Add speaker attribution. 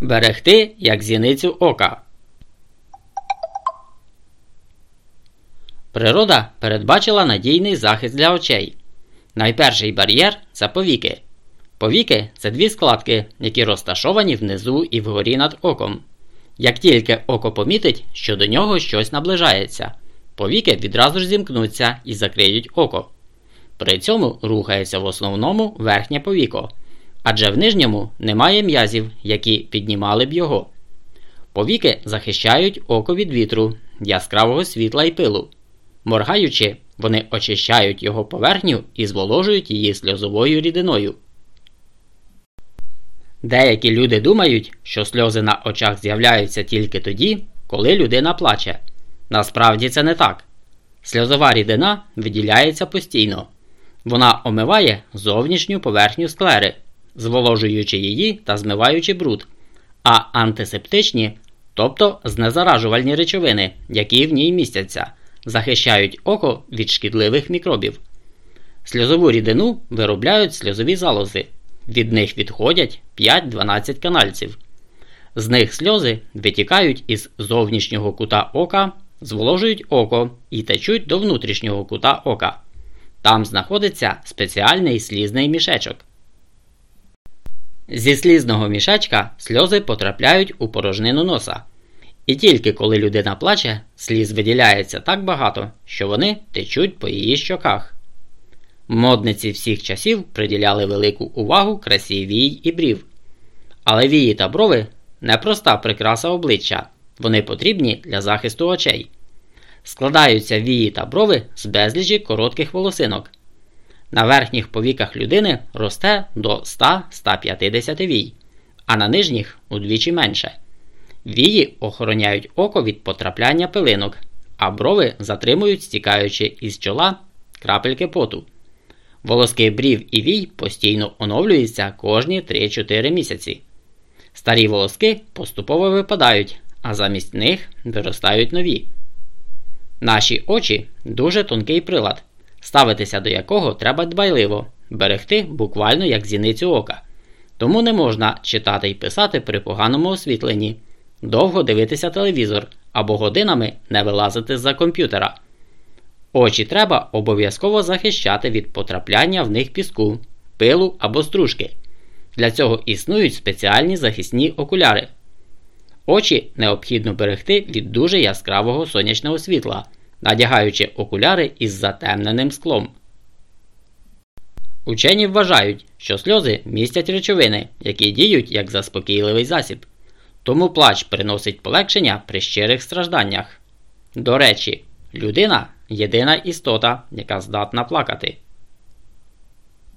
Speaker 1: Берегти як зіницю ока. Природа передбачила надійний захист для очей. Найперший бар'єр це повіки. Повіки це дві складки, які розташовані внизу і вгорі над оком. Як тільки око помітить, що до нього щось наближається, повіки відразу ж зімкнуться і закриють око. При цьому рухається в основному верхнє повіко, адже в нижньому немає м'язів, які піднімали б його. Повіки захищають око від вітру, яскравого світла і пилу. Моргаючи, вони очищають його поверхню і зволожують її сльозовою рідиною. Деякі люди думають, що сльози на очах з'являються тільки тоді, коли людина плаче. Насправді це не так. Сльозова рідина виділяється постійно. Вона омиває зовнішню поверхню склери, зволожуючи її та змиваючи бруд, а антисептичні, тобто знезаражувальні речовини, які в ній містяться, захищають око від шкідливих мікробів. Сльозову рідину виробляють сльозові залози. Від них відходять 5-12 канальців. З них сльози витікають із зовнішнього кута ока, зволожують око і течуть до внутрішнього кута ока. Там знаходиться спеціальний слізний мішечок. Зі слізного мішечка сльози потрапляють у порожнину носа. І тільки коли людина плаче, сліз виділяється так багато, що вони течуть по її щоках. Модниці всіх часів приділяли велику увагу красі вій і брів. Але вії та брови не проста прикраса обличчя, вони потрібні для захисту очей. Складаються вії та брови з безлічі коротких волосинок. На верхніх повіках людини росте до 100-150 вій, а на нижніх удвічі менше. Вії охороняють око від потрапляння пилинок, а брови затримують, стікаючи із чола крапельки поту. Волоски брів і вій постійно оновлюються кожні 3-4 місяці. Старі волоски поступово випадають, а замість них виростають нові. Наші очі дуже тонкий прилад, ставитися до якого треба дбайливо, берегти буквально як зіницю ока. Тому не можна читати і писати при поганому освітленні, довго дивитися телевізор або годинами не вилазити з-за комп'ютера. Очі треба обов'язково захищати від потрапляння в них піску, пилу або стружки. Для цього існують спеціальні захисні окуляри. Очі необхідно берегти від дуже яскравого сонячного світла, надягаючи окуляри із затемненим склом. Учені вважають, що сльози містять речовини, які діють як заспокійливий засіб. Тому плач приносить полегшення при щирих стражданнях. До речі, людина єдина істота, яка здатна плакати.